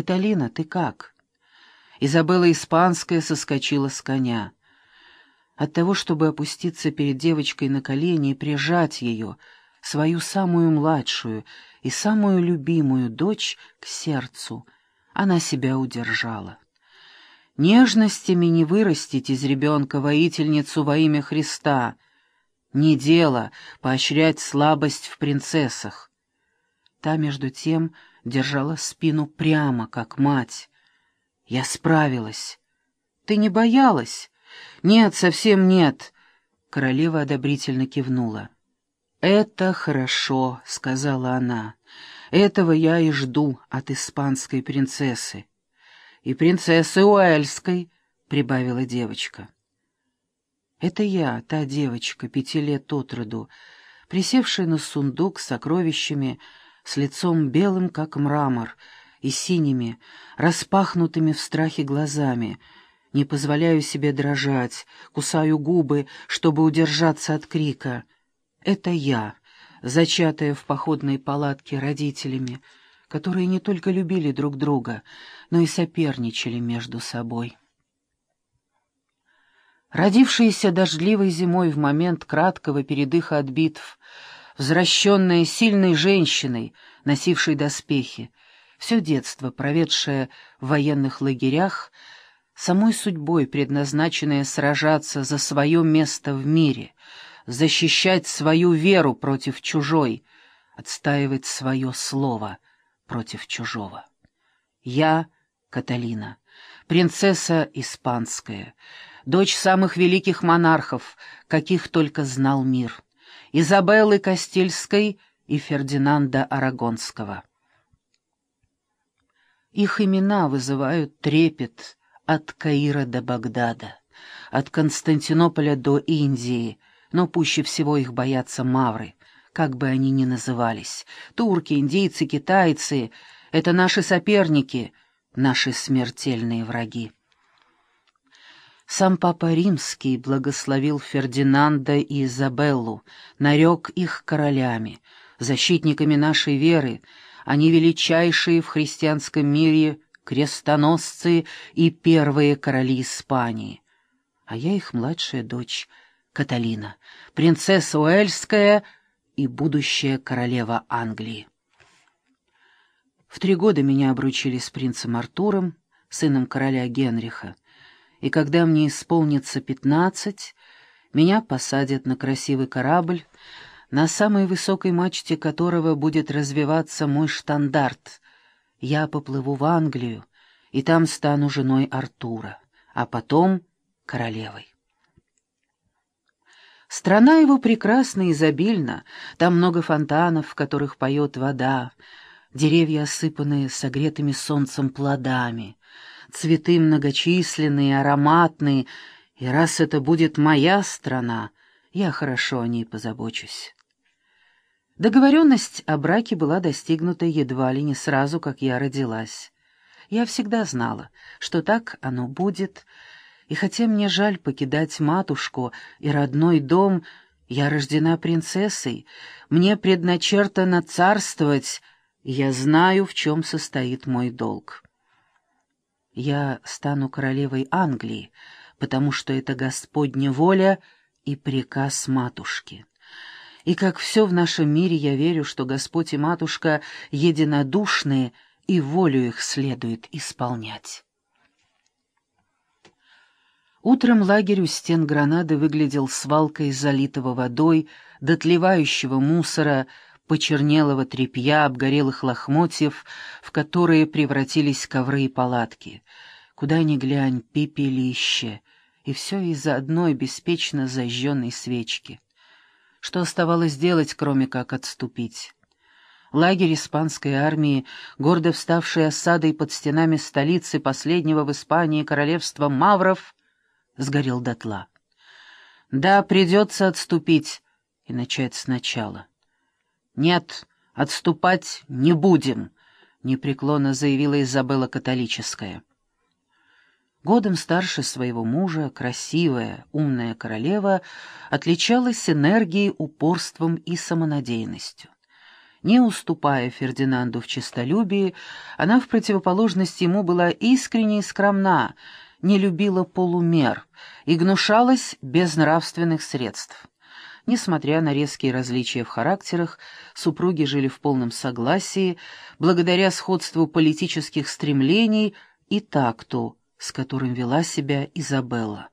«Каталина, ты как?» Изабелла Испанская соскочила с коня. От того, чтобы опуститься перед девочкой на колени и прижать ее, свою самую младшую и самую любимую дочь, к сердцу, она себя удержала. Нежностями не вырастить из ребенка воительницу во имя Христа. Не дело поощрять слабость в принцессах. Та, между тем, держала спину прямо, как мать. Я справилась. Ты не боялась? Нет, совсем нет. Королева одобрительно кивнула. «Это хорошо», — сказала она. «Этого я и жду от испанской принцессы и принцессы Уэльской», — прибавила девочка. «Это я, та девочка, пяти лет от роду, присевшая на сундук с сокровищами, с лицом белым, как мрамор, и синими, распахнутыми в страхе глазами. Не позволяю себе дрожать, кусаю губы, чтобы удержаться от крика. Это я, зачатая в походной палатке родителями, — которые не только любили друг друга, но и соперничали между собой. Родившаяся дождливой зимой в момент краткого передыха от битв, возвращенная сильной женщиной, носившей доспехи, все детство, проведшее в военных лагерях, самой судьбой предназначенная сражаться за свое место в мире, защищать свою веру против чужой, отстаивать свое слово — против чужого. Я Каталина, принцесса испанская, дочь самых великих монархов, каких только знал мир, Изабеллы Кастильской и Фердинанда Арагонского. Их имена вызывают трепет от Каира до Багдада, от Константинополя до Индии, но пуще всего их боятся мавры, как бы они ни назывались. Турки, индийцы, китайцы — это наши соперники, наши смертельные враги. Сам Папа Римский благословил Фердинанда и Изабеллу, нарек их королями, защитниками нашей веры, они величайшие в христианском мире крестоносцы и первые короли Испании. А я их младшая дочь, Каталина, принцесса Уэльская — и будущая королева Англии. В три года меня обручили с принцем Артуром, сыном короля Генриха, и когда мне исполнится пятнадцать, меня посадят на красивый корабль, на самой высокой мачте которого будет развиваться мой штандарт. Я поплыву в Англию, и там стану женой Артура, а потом королевой. Страна его прекрасна и изобильна, там много фонтанов, в которых поет вода, деревья, осыпанные согретыми солнцем плодами, цветы многочисленные, ароматные, и раз это будет моя страна, я хорошо о ней позабочусь. Договоренность о браке была достигнута едва ли не сразу, как я родилась. Я всегда знала, что так оно будет, — и хотя мне жаль покидать матушку и родной дом, я рождена принцессой, мне предначертано царствовать, я знаю, в чем состоит мой долг. Я стану королевой Англии, потому что это Господня воля и приказ матушки. И как все в нашем мире, я верю, что Господь и матушка единодушные, и волю их следует исполнять. Утром лагерь у стен Гранады выглядел свалкой залитого водой, дотлевающего мусора, почернелого тряпья, обгорелых лохмотьев, в которые превратились ковры и палатки. Куда ни глянь, пепелище, и все из-за одной беспечно зажженной свечки. Что оставалось делать, кроме как отступить? Лагерь испанской армии, гордо вставший осадой под стенами столицы последнего в Испании королевства Мавров, сгорел дотла. Да, придется отступить и начать сначала. Нет, отступать не будем, непреклонно заявила Изабелла католическая. Годом старше своего мужа, красивая, умная королева отличалась энергией, упорством и самонадеянностью. Не уступая Фердинанду в честолюбии, она в противоположность ему была искренне и скромна, не любила полумер и гнушалась безнравственных средств. Несмотря на резкие различия в характерах, супруги жили в полном согласии, благодаря сходству политических стремлений и такту, с которым вела себя Изабелла.